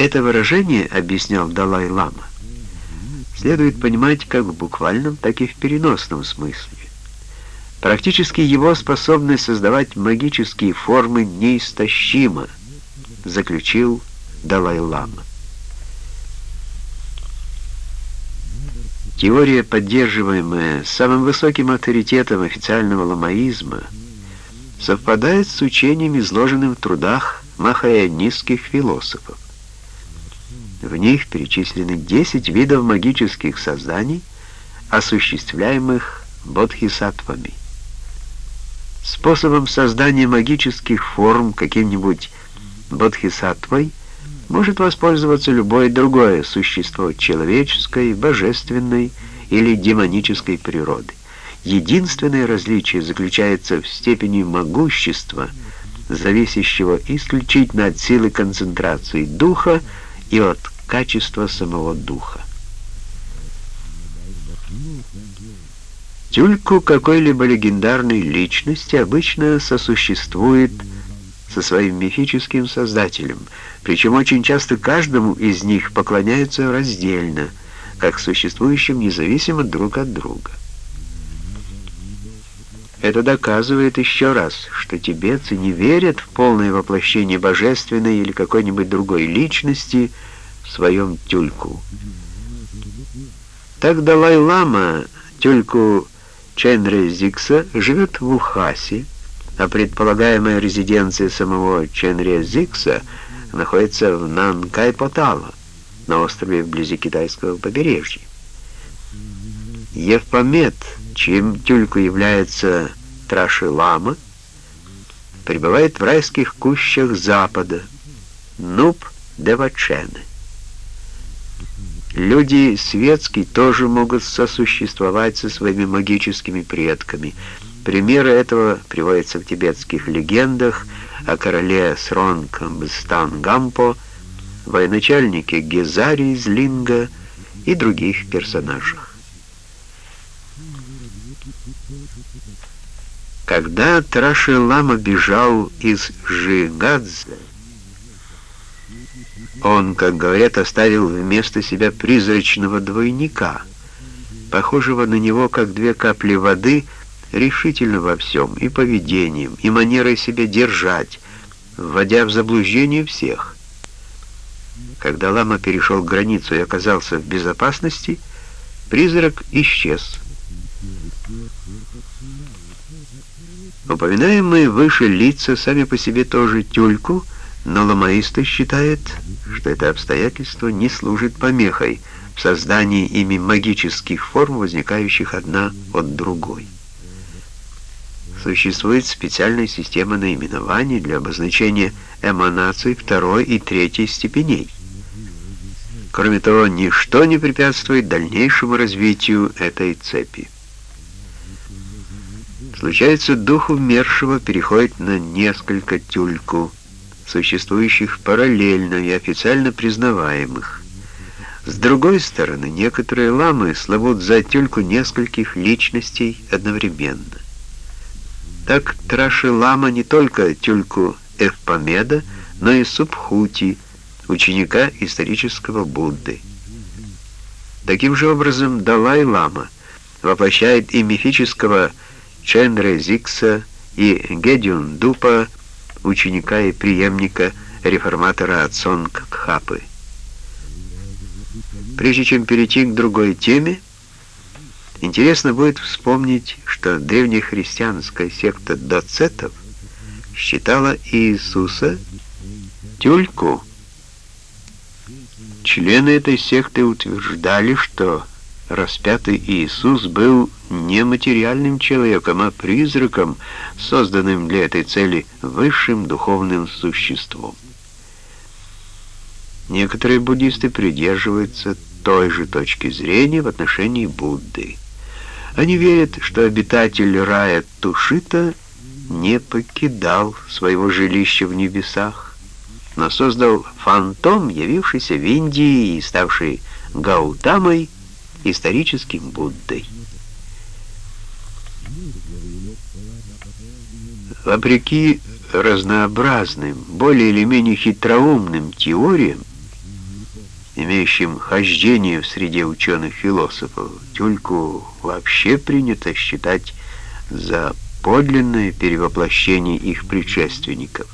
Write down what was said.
Это выражение, объяснял Далай-лама, следует понимать как в буквальном, так и в переносном смысле. Практически его способность создавать магические формы неистощима, заключил Далай-лама. Теория, поддерживаемая самым высоким авторитетом официального ламаизма, совпадает с учением, изложенным в трудах махаянистских философов. В них перечислены 10 видов магических созданий, осуществляемых бодхисаттвами. Способом создания магических форм каким-нибудь бодхисаттвой может воспользоваться любое другое существо человеческой, божественной или демонической природы. Единственное различие заключается в степени могущества, зависящего исключительно от силы концентрации духа и от качества самого духа. Тюльку какой-либо легендарной личности обычно сосуществует со своим мифическим создателем, причем очень часто каждому из них поклоняются раздельно, как существующим независимо друг от друга. Это доказывает еще раз, что тибетцы не верят в полное воплощение божественной или какой-нибудь другой личности в своем тюльку. Так Далай-лама тюльку Чендре Зикса живет в Ухасе, а предполагаемая резиденция самого Ченре Зикса находится в Нанкай-Потала, на острове вблизи китайского побережья. Евпомет, чьим тюльку является Траши-Лама, пребывает в райских кущах запада, Нуб-Девачены. Люди светские тоже могут сосуществовать со своими магическими предками. Примеры этого приводятся в тибетских легендах о короле Сронг Бстан Гампо, военачальнике Гезари из Линга и других персонажах. Когда Траши Лама бежал из Жигадзе, он, как говорят, оставил вместо себя призрачного двойника, похожего на него, как две капли воды, решительно во всем, и поведением, и манерой себя держать, вводя в заблуждение всех. Когда лама перешел границу и оказался в безопасности, призрак исчез. Упоминаемые выше лица сами по себе тоже тюльку, но ламаисты считают, что это обстоятельство не служит помехой в создании ими магических форм, возникающих одна от другой. Существует специальная система наименований для обозначения эманаций второй и третьей степеней. Кроме того, ничто не препятствует дальнейшему развитию этой цепи. Случается, дух умершего переходит на несколько тюльку, существующих параллельно и официально признаваемых. С другой стороны, некоторые ламы славут за тюльку нескольких личностей одновременно. Так Траши Лама не только тюльку Эвпамеда, но и Субхути, ученика исторического Будды. Таким же образом Далай-Лама воплощает и мифического Чендре Зикса, и Гедюн Дупа, ученика и преемника реформатора Ацонг Кхапы. Прежде чем перейти к другой теме, интересно будет вспомнить, что древнехристианская секта доцетов считала Иисуса тюльку. Члены этой секты утверждали, что распятый Иисус был не материальным человеком, а призраком, созданным для этой цели высшим духовным существом. Некоторые буддисты придерживаются той же точки зрения в отношении Будды. Они верят, что обитатель рая Тушита не покидал своего жилища в небесах, но создал фантом, явившийся в Индии и ставший Гаутамой, историческим Буддой. Вопреки разнообразным, более или менее хитроумным теориям, имеющим хождение в среде ученых-философов, тюльку вообще принято считать за подлинное перевоплощение их предшественников.